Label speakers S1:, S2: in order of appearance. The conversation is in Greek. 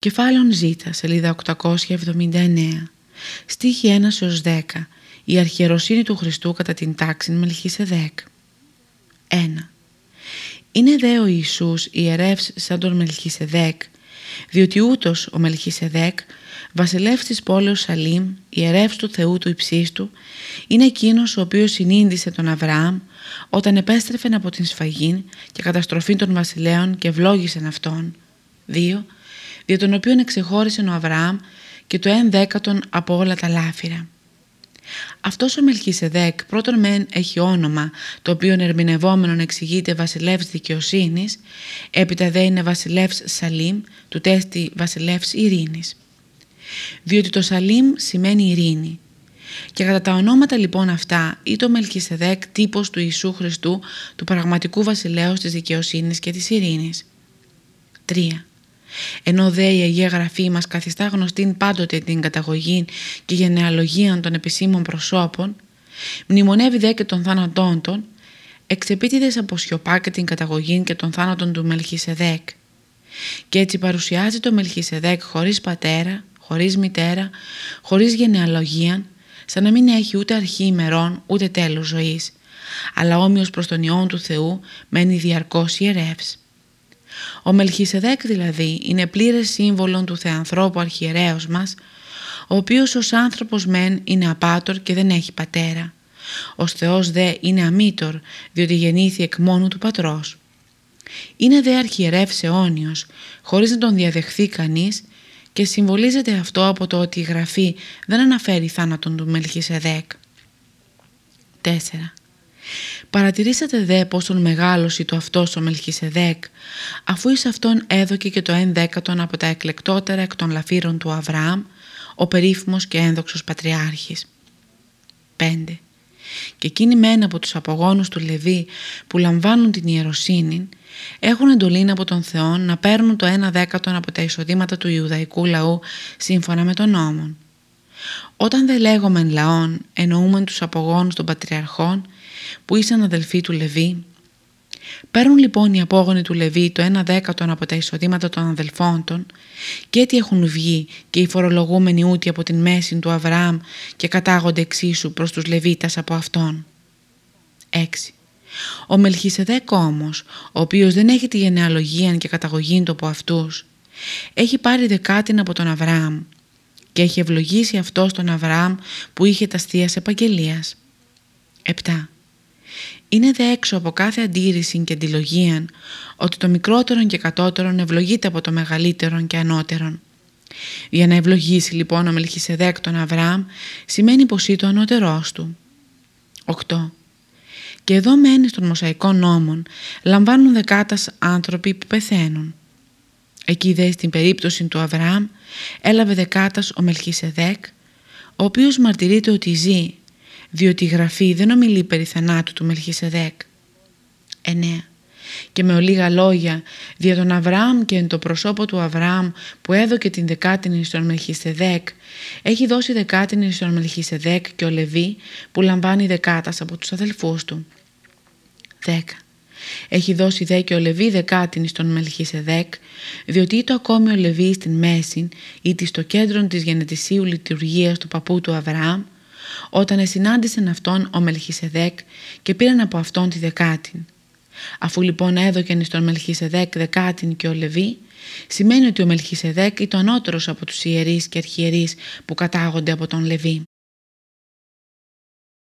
S1: Κεφάλαιον Ζ, σελίδα 879. Στίχη 1 έως 10. Η αρχιεροσύνη του Χριστού κατά την τάξη Μελχίσεδέκ. 1. Είναι δε ο Ιησούς ιερεύς σαν τον Μελχίσεδέκ, διότι ούτως ο Μελχίσεδέκ, βασιλεύς της πόλεως Σαλήμ, ιερεύς του Θεού του υψίστου, είναι εκείνος ο οποίος συνήντησε τον Αβραάμ όταν επέστρεφε από την σφαγή και καταστροφή των βασιλέων και ευλόγησε αυτόν. 2 δια τον οποίον εξεχώρισε ο Αβραάμ και το εν δέκατον από όλα τα λάφυρα. Αυτός ο Μελχισεδέκ πρώτον μεν έχει όνομα το οποίο ερμηνευόμενον εξηγείται βασιλεύς δικαιοσύνης, έπειτα δε είναι βασιλεύς Σαλήμ, του τέστη βασιλεύς ειρήνης. Διότι το Σαλήμ σημαίνει ειρήνη. Και κατά τα ονόματα λοιπόν αυτά ή το Μελχισεδέκ τύπος του Ιησού Χριστού του πραγματικού βασιλέως της δικαιοσύνης και της ειρήνης. 3. Ενώ δε η Αγία Γραφή μας καθιστά γνωστήν πάντοτε την καταγωγή και γενεαλογία των επισήμων προσώπων, μνημονεύει δε και των θάνατών των, εξεπίτηδες από σιωπά και την καταγωγή και των θάνατων του Μελχισεδέκ. Και έτσι παρουσιάζει το Μελχισεδέκ χωρίς πατέρα, χωρίς μητέρα, χωρίς γενεαλογία, σαν να μην έχει ούτε αρχή ημερών ούτε τέλος ζωής, αλλά όμοιος προς τον Υιόν του Θεού μένει διαρκώς ιερεύς. Ο Μελχισεδέκ δηλαδή είναι πλήρες σύμβολο του Θεανθρώπου αρχιερέως μας, ο οποίος ως άνθρωπος μεν είναι απάτορ και δεν έχει πατέρα. Ο Θεός δε είναι αμήτορ, διότι γεννήθη εκ μόνου του πατρός. Είναι δε αρχιερεύς αιώνιος, χωρίς να τον διαδεχθεί κανείς και συμβολίζεται αυτό από το ότι η Γραφή δεν αναφέρει θάνατον του Μελχισεδέκ. 4. Παρατηρήσατε δε πόσον μεγάλος το αυτός ο Μελχισεδέκ, αφού εις αυτόν έδωκε και το ένδεκατον από τα εκλεκτότερα εκ των λαφύρων του Αβραάμ, ο περίφημος και ένδοξος πατριάρχης. 5. Και εκείνοι μεν από τους απογόνους του Λεβί που λαμβάνουν την ιεροσύνη, έχουν εντολή από τον Θεό να παίρνουν το ένα δέκατον από τα εισοδήματα του Ιουδαϊκού λαού σύμφωνα με τον νόμο. Όταν δεν λέγομεν λαών εννοούμεν τους απογόνους των πατριαρχών που ήσαν αδελφοί του Λεβί. Παίρνουν λοιπόν οι απόγονοι του Λεβί το ένα δέκατον από τα εισοδήματα των αδελφών των και έτσι έχουν βγει και οι φορολογούμενοι ούτοι από την μέση του Αβραάμ και κατάγονται εξίσου προς τους Λεβίτας από αυτόν. 6. Ο Μελχισεδέκ όμως, ο οποίος δεν έχει τη γενεαλογία και καταγωγή του από αυτούς, έχει πάρει δεκάτην από τον Αβραάμ και έχει ευλογήσει αυτό τον Αβραάμ που είχε τα στίας επαγγελίας. 7. Είναι δε έξω από κάθε αντίρρηση και αντιλογία ότι το μικρότερον και κατώτερον ευλογείται από το μεγαλύτερον και ανώτερον. Για να ευλογήσει λοιπόν ο Μελχισεδέκ τον Αβραάμ σημαίνει πως είναι το ανώτερός του. 8. Και εδώ μένει στον Μοσαϊκό νόμων λαμβάνουν δεκάτας άνθρωποι που πεθαίνουν. Εκεί δε στην περίπτωση του Αβραάμ έλαβε δεκάτας ο Μελχισεδέκ ο οποίος μαρτυρείται ότι ζει διότι η Γραφή δεν ομιλεί περί θανάτου του Μελχισεδέκ. 9. Και με ολίγα λόγια, δια τον Αβραάμ και εν το προσώπο του Αβραάμ που έδωκε την δεκάτινη στον Μελχισεδέκ, έχει δώσει δεκάτινη στον Μελχισεδέκ και ο Λεβί που λαμβάνει δεκάτας από τους αδελφούς του. 10. Έχει δώσει δε και ο Λεβί δεκάτινη στον Μελχισεδέκ, διότι είτε ακόμη ο Λεβί στην μέση, είτε στο κέντρο της γενετησίου λειτουργίας του παππού του Αβραάμ, όταν εσυνάντησεν αυτόν ο Μελχισεδέκ και πήραν από αυτόν τη δεκάτην. Αφού λοιπόν έδωκεν στον Μελχισεδέκ δεκάτην και ο Λεβί, σημαίνει ότι ο Μελχισεδέκ ήταν ο ανώτερος από τους ιερείς και αρχιερείς που κατάγονται από τον Λεβί.